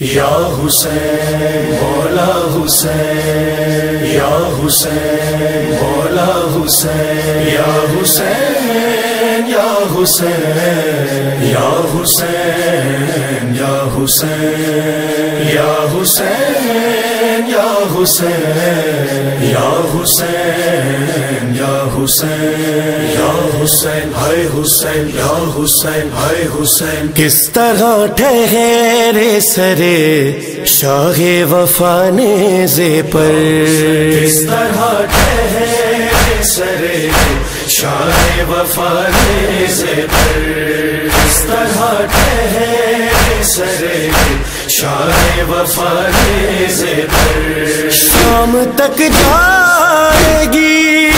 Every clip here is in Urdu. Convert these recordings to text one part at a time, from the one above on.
یا حسین بولا حسین، یا حسین بولا حسین، یا حسین یا حسین یا حسین یا حسین یا حسین یا حسین یا حسین یا حسین یا حسین، ہائے حسین، یا حسین، ہائے حسین۔ کس طرح ٹھہرے سرے شاہ وفا نیزے پر؟ کس طرح ٹھہرے سرے شاہ وفا نیزے پر؟ کس طرح ٹھہرے سرے شاہ وفا شام تک جائے گی،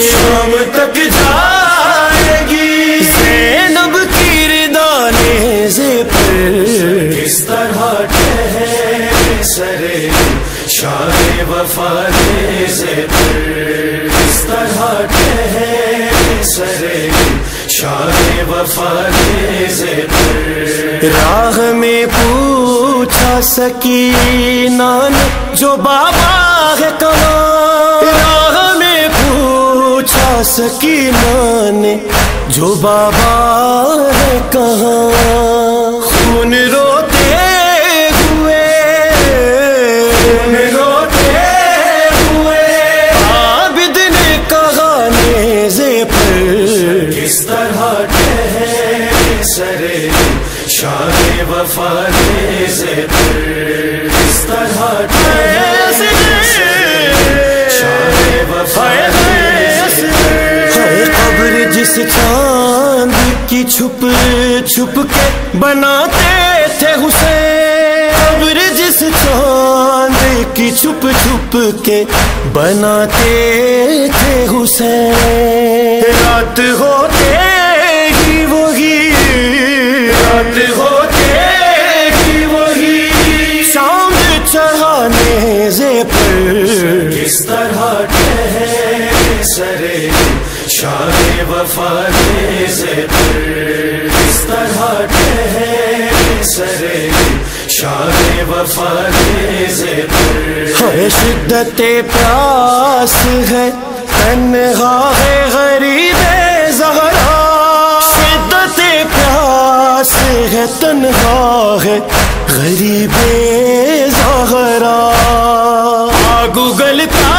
شام تک جائے گی۔ زینب تیر دانے سے پر۔ کس طرح ٹھہرے سرے شاہ وفا نیزے پر۔ کس طرح ٹھہرے سرے راہ میں پوچھا سکی نان جو بابا ہے کہاں راہ میں پوچھا سکی نان جو بابا ہے کہاں خون رو شاہ وفا نیزے پر طرح ٹھہرے وفا نیزے پر ہے قبر جس چاند کی چھپ چھپ کے بناتے تھے حسین قبر جس چاند کی چھپ چھپ کے بناتے تھے حسین رات ہوتے ہی وہی رات ہوتے وہی۔ چڑھانے سے پر کس طرح ٹھہرے سرے شاہ وفا نیزے پر؟ کس طرح ٹھہرے سرے شدت پیاس ہے تنہا ہے غریب زہرا ہے تنہا ہے غریب زہرا۔ آگ اگلتا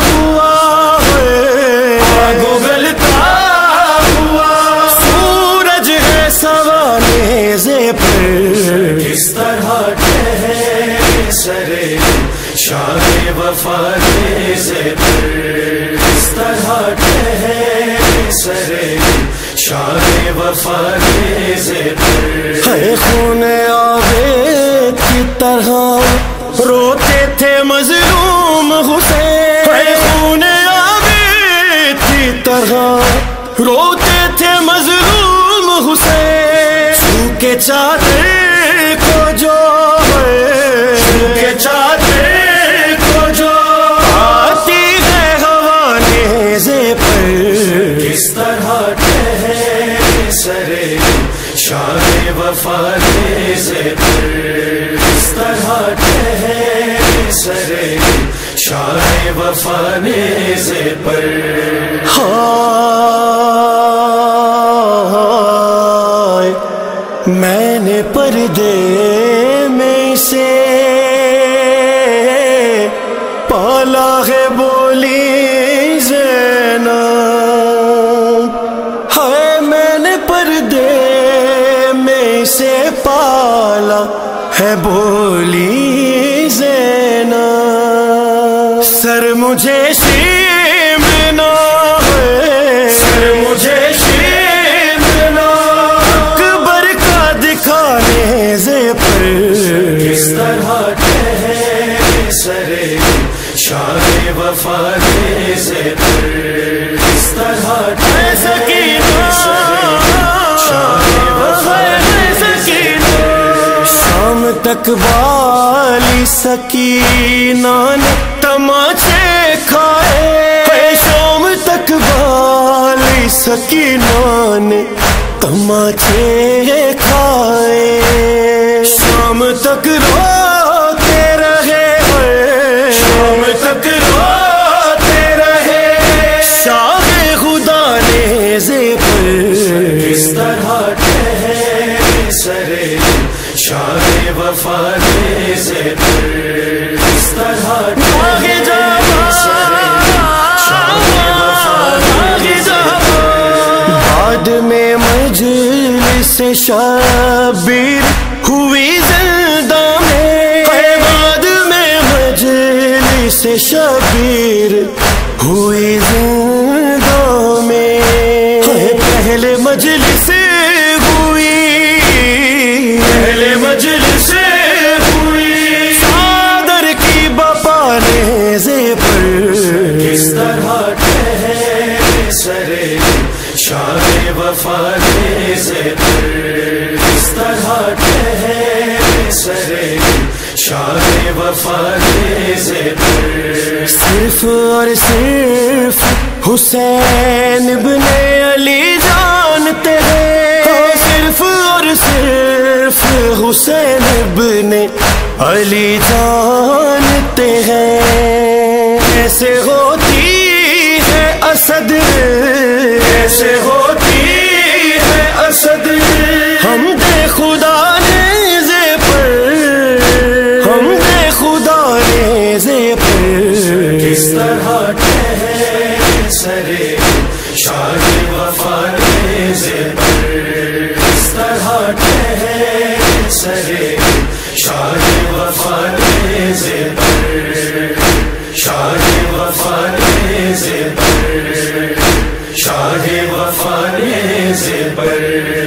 ہوا ہے ہوا۔ سورج ہے سوانے سے پر۔ کس طرح ٹھہرے سرے شاہ وفا نیزے پر۔ کس طرح ٹھہرے سرے شاہ وفا پر۔ چادر کو جو کے چادر کو جو آتی ہے پر۔ کس طرح ٹھہرے سرے شاہ وفا نیزے پر؟ کس طرح ٹھہرے سرے شاہ وفا نیزے پر؟ ہائے ہے بولی زینب سر مجھے شیمنا ہے سر مجھے شیمنا اکبر کا دکھانے سے پر۔ کس طرح ٹھہرے سرے شاہ وفا نیزے پر۔ کس طرح ٹھہرے سرے تک والی سکینہ نے تماچے کھائے۔ شام تک والی سکینہ نے تماچے کھائے۔ شام تک روتے وفا دے سے پر بعد میں مجلس شبیر ہوئی زندہ میں۔ بعد میں مجلس شبیر ہوئی زندہ میں۔ پہلے مجلس شاہ وفا دے سے پر کس طرح ٹھہرے سرے شاہ وفا سے صرف اور صرف حسین ابن علی جانتے ہیں۔ صرف اور صرف حسین ابن علی جانتے ہیں۔ کیسے ہوتی ہے اسد کیسے ہوتی ہے اسد۔ ہم دے خدا نے زے پر۔ ہم دے خدا نے زے پر۔ کس طرح ٹھہرے سرے شاہ وفا دے سے پر۔ کس طرح ٹھہرے سرے شاہ وفا دے سے پر۔ پر